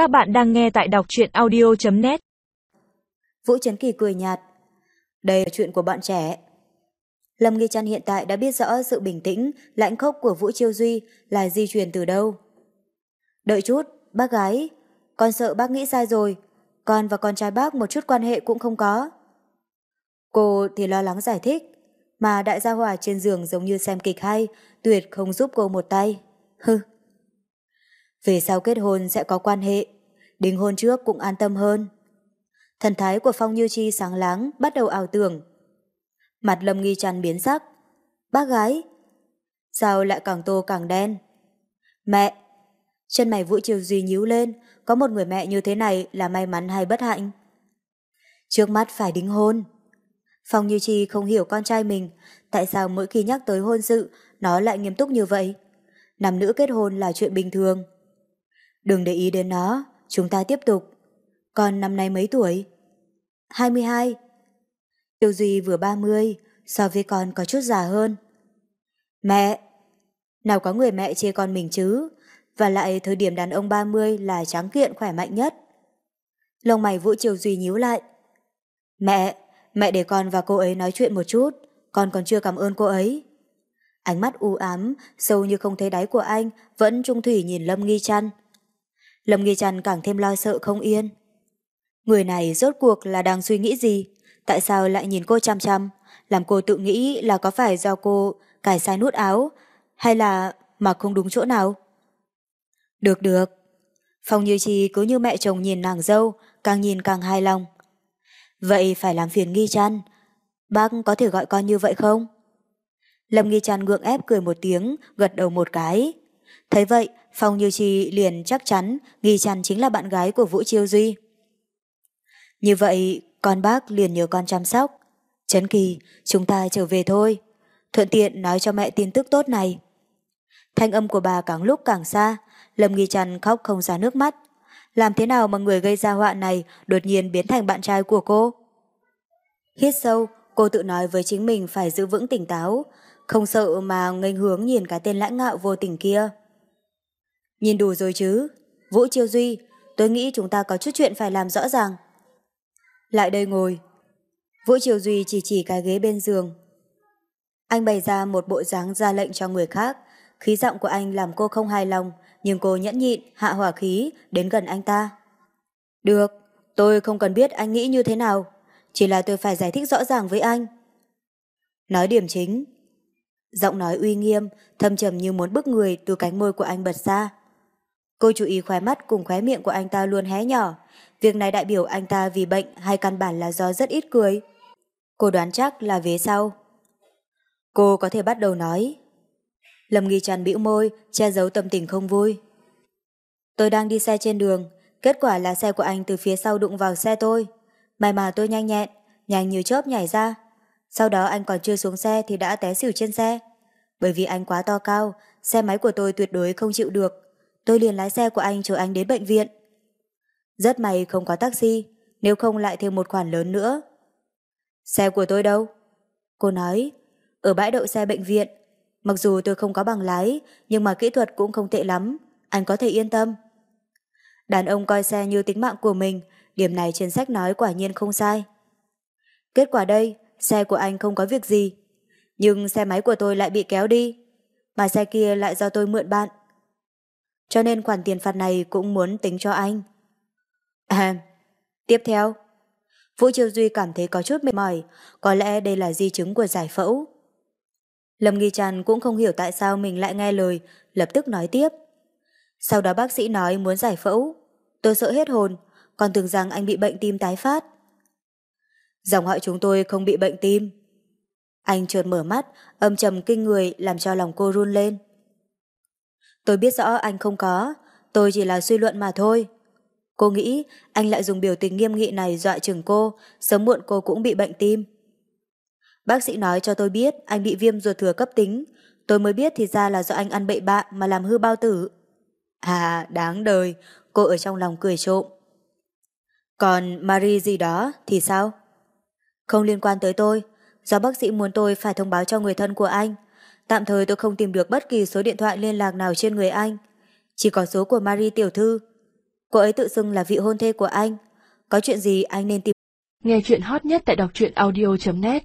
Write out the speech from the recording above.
Các bạn đang nghe tại đọc truyện audio.net Vũ Trấn Kỳ cười nhạt. Đây là chuyện của bọn trẻ. Lâm Nghi Trăn hiện tại đã biết rõ sự bình tĩnh, lãnh khốc của Vũ Chiêu Duy là di truyền từ đâu. Đợi chút, bác gái, con sợ bác nghĩ sai rồi, con và con trai bác một chút quan hệ cũng không có. Cô thì lo lắng giải thích, mà đại gia hòa trên giường giống như xem kịch hay, tuyệt không giúp cô một tay. Hừ. Về sau kết hôn sẽ có quan hệ, đính hôn trước cũng an tâm hơn. Thần thái của Phong Như Chi sáng láng, bắt đầu ảo tưởng. Mặt Lâm Nghi Trăn biến sắc. Bác gái, sao lại càng tô càng đen? Mẹ, chân mày Vũ Triều Duy nhíu lên, có một người mẹ như thế này là may mắn hay bất hạnh? Trước mắt phải đính hôn. Phong Như Chi không hiểu con trai mình, tại sao mỗi khi nhắc tới hôn sự, nó lại nghiêm túc như vậy. Nam nữ kết hôn là chuyện bình thường. Đừng để ý đến nó, chúng ta tiếp tục. Con năm nay mấy tuổi? 22. Tiêu Duy vừa 30, so với con có chút già hơn. Mẹ! Nào có người mẹ chê con mình chứ, và lại thời điểm đàn ông 30 là trắng kiện khỏe mạnh nhất. Lông mày Vũ Triều Duy nhíu lại. Mẹ, mẹ để con và cô ấy nói chuyện một chút, con còn chưa cảm ơn cô ấy. Ánh mắt u ám, sâu như không thấy đáy của anh, vẫn trung thủy nhìn Lâm Nghi Trăn. Lâm Nghi Trăn càng thêm lo sợ không yên. Người này rốt cuộc là đang suy nghĩ gì? Tại sao lại nhìn cô chăm chăm? Làm cô tự nghĩ là có phải do cô cài sai nút áo hay là mặc không đúng chỗ nào? Được được. Phong Như Chi cứ như mẹ chồng nhìn nàng dâu, càng nhìn càng hài lòng. Vậy phải làm phiền Nghi Trăn. Bác có thể gọi con như vậy không? Lâm Nghi Trăn gượng ép cười một tiếng, gật đầu một cái. Thấy vậy, Phong Như Chi liền chắc chắn Nghi Trăn chính là bạn gái của Vũ Chiêu Duy. Như vậy, con bác liền nhờ con chăm sóc. Trấn Kỳ, chúng ta trở về thôi. Thuận tiện nói cho mẹ tin tức tốt này. Thanh âm của bà càng lúc càng xa, Lâm Nghi Trăn khóc không ra nước mắt. Làm thế nào mà người gây ra họa này đột nhiên biến thành bạn trai của cô? Hít sâu, cô tự nói với chính mình phải giữ vững tỉnh táo, không sợ mà nghênh hướng nhìn cái tên lãnh ngạo vô tình kia. Nhìn đủ rồi chứ. Vũ Chiêu Duy, tôi nghĩ chúng ta có chút chuyện phải làm rõ ràng. Lại đây ngồi. Vũ Chiêu Duy chỉ chỉ cái ghế bên giường. Anh bày ra một bộ dáng ra lệnh cho người khác. Khí giọng của anh làm cô không hài lòng, nhưng cô nhẫn nhịn, hạ hỏa khí, đến gần anh ta. Được, tôi không cần biết anh nghĩ như thế nào. Chỉ là tôi phải giải thích rõ ràng với anh. Nói điểm chính. Giọng nói uy nghiêm, thâm trầm như muốn bức người từ cánh môi của anh bật ra. Cô chú ý khóe mắt cùng khóe miệng của anh ta luôn hé nhỏ. Việc này đại biểu anh ta vì bệnh hay căn bản là do rất ít cười. Cô đoán chắc là vế sau. Cô có thể bắt đầu nói. Lâm Nghi Trần bĩu môi, che giấu tâm tình không vui. Tôi đang đi xe trên đường, kết quả là xe của anh từ phía sau đụng vào xe tôi. May mà tôi nhanh nhẹn, nhanh như chớp nhảy ra. Sau đó anh còn chưa xuống xe thì đã té xỉu trên xe. Bởi vì anh quá to cao, xe máy của tôi tuyệt đối không chịu được. Tôi liền lái xe của anh chờ anh đến bệnh viện. Rất may không có taxi, nếu không lại thêm một khoản lớn nữa. Xe của tôi đâu? Cô nói, ở bãi đậu xe bệnh viện. Mặc dù tôi không có bằng lái, nhưng mà kỹ thuật cũng không tệ lắm, anh có thể yên tâm. Đàn ông coi xe như tính mạng của mình, điểm này trên sách nói quả nhiên không sai. Kết quả đây, xe của anh không có việc gì, nhưng xe máy của tôi lại bị kéo đi, mà xe kia lại do tôi mượn bạn. Cho nên khoản tiền phạt này cũng muốn tính cho anh. À, tiếp theo. Vũ Triều Duy cảm thấy có chút mệt mỏi, có lẽ đây là di chứng của giải phẫu. Lâm Nghi Trần cũng không hiểu tại sao mình lại nghe lời, lập tức nói tiếp. Sau đó bác sĩ nói muốn giải phẫu. Tôi sợ hết hồn, còn tưởng rằng anh bị bệnh tim tái phát. Dòng họ chúng tôi không bị bệnh tim. Anh trượt mở mắt, âm trầm kinh người làm cho lòng cô run lên. Tôi biết rõ anh không có, tôi chỉ là suy luận mà thôi. Cô nghĩ anh lại dùng biểu tình nghiêm nghị này dọa chừng cô, sớm muộn cô cũng bị bệnh tim. Bác sĩ nói cho tôi biết anh bị viêm ruột thừa cấp tính, tôi mới biết thì ra là do anh ăn bậy bạ mà làm hư bao tử. À, đáng đời, cô ở trong lòng cười trộm. Còn Marie gì đó thì sao? Không liên quan tới tôi, do bác sĩ muốn tôi phải thông báo cho người thân của anh. Tạm thời tôi không tìm được bất kỳ số điện thoại liên lạc nào trên người anh. Chỉ có số của Marie tiểu thư. Cô ấy tự xưng là vị hôn thê của anh. Có chuyện gì anh nên tìm. Nghe chuyện hot nhất tại đọc truyện audio.net